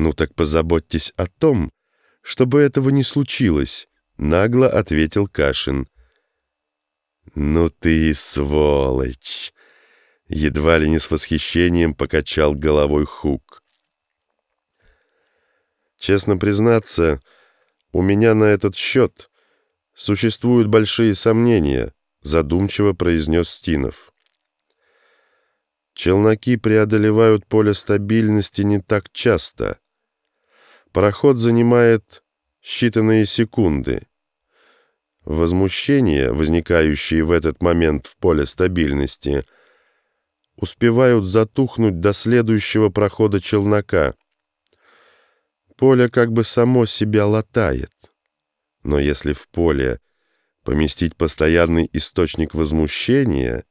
«Ну так позаботьтесь о том, чтобы этого не случилось», — нагло ответил Кашин. «Ну ты сволочь!» — едва ли не с восхищением покачал головой Хук. «Честно признаться, у меня на этот счет существуют большие сомнения», — задумчиво произнес Стинов. «Челноки преодолевают поле стабильности не так часто. Пароход занимает считанные секунды. Возмущения, возникающие в этот момент в поле стабильности, успевают затухнуть до следующего прохода челнока. Поле как бы само себя латает. Но если в поле поместить постоянный источник возмущения,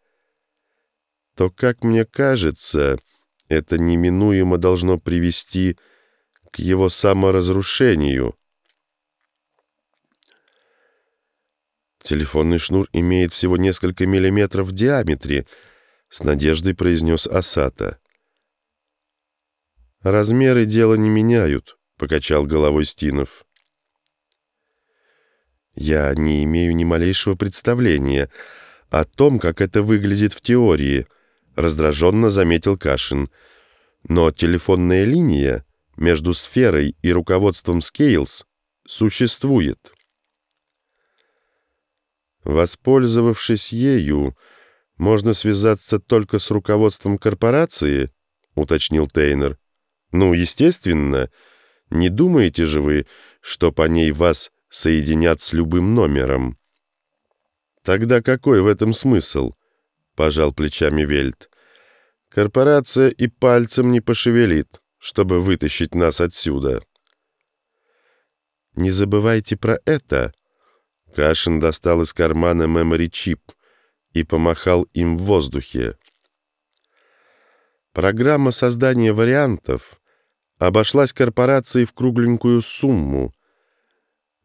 то, как мне кажется, это неминуемо должно привести к его саморазрушению. Телефонный шнур имеет всего несколько миллиметров в диаметре, с надеждой произнес Асата. Размеры дела не меняют, покачал головой Стинов. Я не имею ни малейшего представления о том, как это выглядит в теории, раздраженно заметил Кашин. Но телефонная линия между сферой и руководством Scales существует. Воспользовавшись ею, можно связаться только с руководством корпорации, уточнил Тейнер. Ну, естественно, не думаете же вы, что по ней вас соединят с любым номером? Тогда какой в этом смысл? Пожал плечами Вельт. Корпорация и пальцем не пошевелит, чтобы вытащить нас отсюда. Не забывайте про это, Кашин достал из кармана мемори-чип и помахал им в воздухе. Программа создания вариантов обошлась корпорации в кругленькую сумму.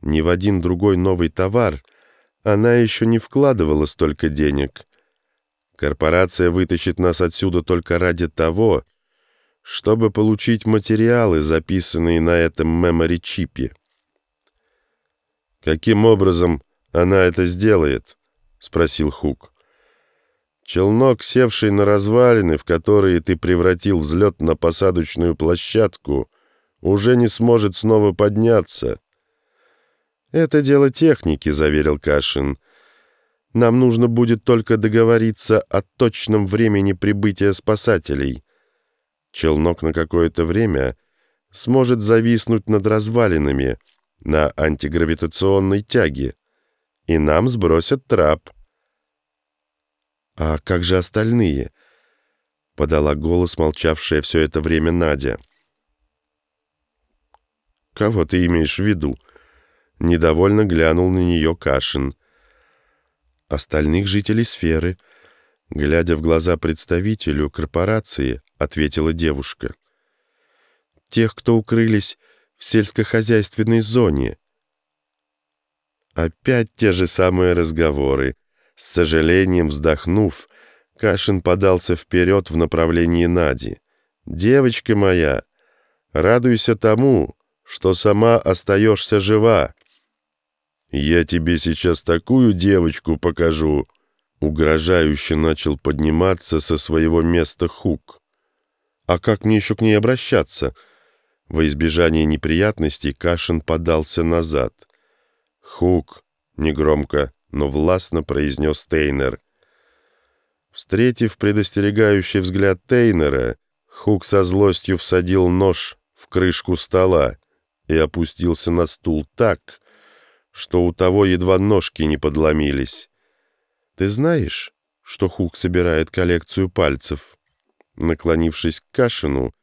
Ни в один другой новый товар она еще не вкладывала столько денег. Корпорация вытащит нас отсюда только ради того, чтобы получить материалы, записанные на этом мемори-чипе. «Каким образом она это сделает?» — спросил Хук. «Челнок, севший на развалины, в которые ты превратил взлет на посадочную площадку, уже не сможет снова подняться». «Это дело техники», — заверил Кашин. «Нам нужно будет только договориться о точном времени прибытия спасателей. Челнок на какое-то время сможет зависнуть над развалинами» на антигравитационной тяге, и нам сбросят трап. «А как же остальные?» — подала голос, молчавшая все это время Надя. «Кого ты имеешь в виду?» — недовольно глянул на нее Кашин. «Остальных жителей сферы», — глядя в глаза представителю корпорации, ответила девушка. «Тех, кто укрылись в сельскохозяйственной зоне. Опять те же самые разговоры. С сожалением вздохнув, Кашин подался вперед в направлении Нади. «Девочка моя, радуйся тому, что сама остаешься жива. Я тебе сейчас такую девочку покажу». Угрожающе начал подниматься со своего места Хук. «А как мне еще к ней обращаться?» Во избежание неприятностей Кашин подался назад. «Хук!» — негромко, но властно произнес Тейнер. Встретив предостерегающий взгляд Тейнера, Хук со злостью всадил нож в крышку стола и опустился на стул так, что у того едва ножки не подломились. «Ты знаешь, что Хук собирает коллекцию пальцев?» Наклонившись к Кашину,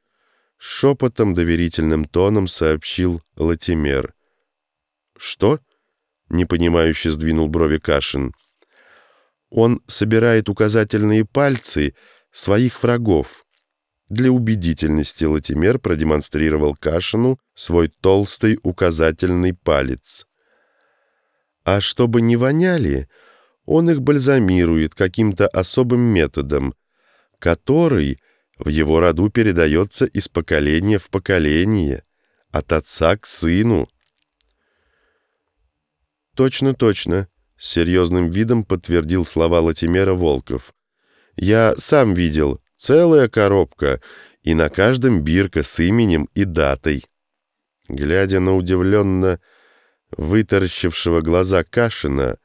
Шепотом, доверительным тоном сообщил Латимер. «Что?» — непонимающе сдвинул брови Кашин. «Он собирает указательные пальцы своих врагов». Для убедительности Латимер продемонстрировал Кашину свой толстый указательный палец. А чтобы не воняли, он их бальзамирует каким-то особым методом, который в его роду передается из поколения в поколение. от отца к сыну. Точно, точно, с серьезным видом подтвердил слова Латимера Волков. Я сам видел, целая коробка, и на каждом бирка с именем и датой. Глядя на удивленно вытаращившего глаза Кашина,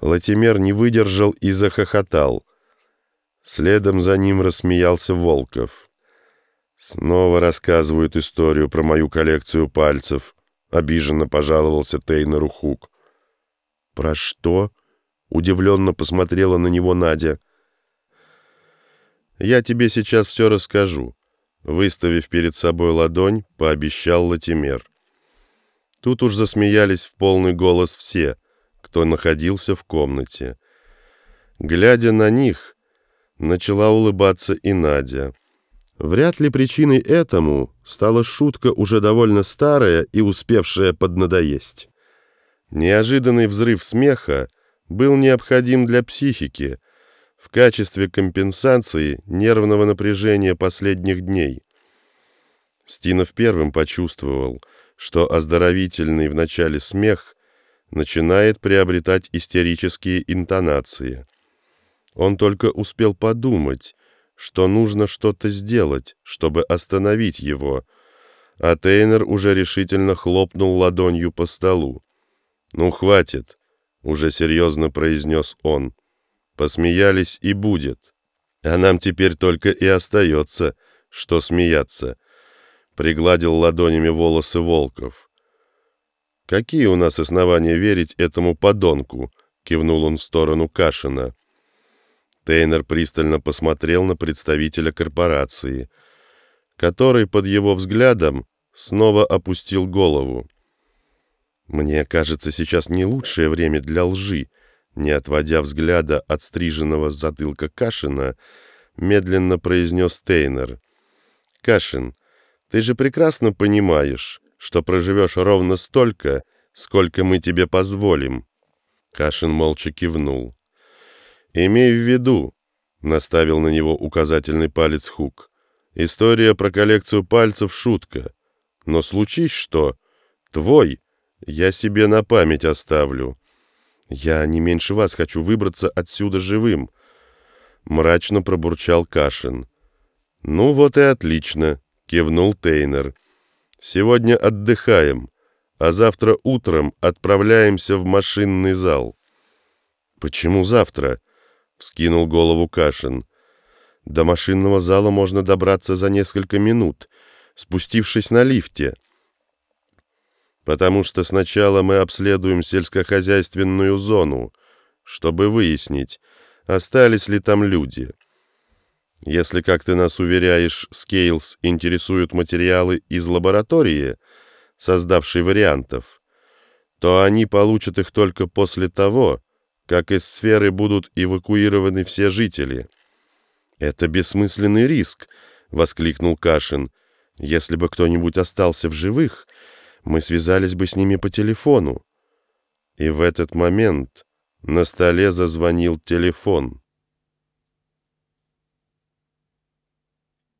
Латимер не выдержал и захохотал. Следом за ним рассмеялся Волков. «Снова рассказывают историю про мою коллекцию пальцев», — обиженно пожаловался Тейнеру Хук. «Про что?» — удивленно посмотрела на него Надя. «Я тебе сейчас все расскажу», — выставив перед собой ладонь, пообещал Латимер. Тут уж засмеялись в полный голос все, кто находился в комнате. Глядя на них, начала улыбаться и Надя. Вряд ли причиной этому стала шутка уже довольно старая и успевшая поднадоесть. Неожиданный взрыв смеха был необходим для психики в качестве компенсации нервного напряжения последних дней. Стинов первым почувствовал, что оздоровительный в начале смех начинает приобретать истерические интонации. Он только успел подумать, что нужно что-то сделать, чтобы остановить его, а Тейнер уже решительно хлопнул ладонью по столу. «Ну, хватит», — уже серьезно произнес он. «Посмеялись и будет. А нам теперь только и остается, что смеяться», — пригладил ладонями волосы Волков. «Какие у нас основания верить этому подонку?» — кивнул он в сторону Кашина. Тейнер пристально посмотрел на представителя корпорации, который под его взглядом снова опустил голову. «Мне кажется, сейчас не лучшее время для лжи», не отводя взгляда от стриженного затылка Кашина, медленно произнес Тейнер. «Кашин, ты же прекрасно понимаешь, что проживешь ровно столько, сколько мы тебе позволим». Кашин молча кивнул. «Имей в виду», — наставил на него указательный палец Хук, «история про коллекцию пальцев — шутка. Но случись что, твой я себе на память оставлю. Я не меньше вас хочу выбраться отсюда живым», — мрачно пробурчал Кашин. «Ну вот и отлично», — кивнул Тейнер. «Сегодня отдыхаем, а завтра утром отправляемся в машинный зал». «Почему завтра?» — вскинул голову Кашин. «До машинного зала можно добраться за несколько минут, спустившись на лифте. Потому что сначала мы обследуем сельскохозяйственную зону, чтобы выяснить, остались ли там люди. Если, как ты нас уверяешь, Скейлс интересуют материалы из лаборатории, создавшей вариантов, то они получат их только после того, как из сферы будут эвакуированы все жители. «Это бессмысленный риск», — воскликнул Кашин. «Если бы кто-нибудь остался в живых, мы связались бы с ними по телефону». И в этот момент на столе зазвонил телефон.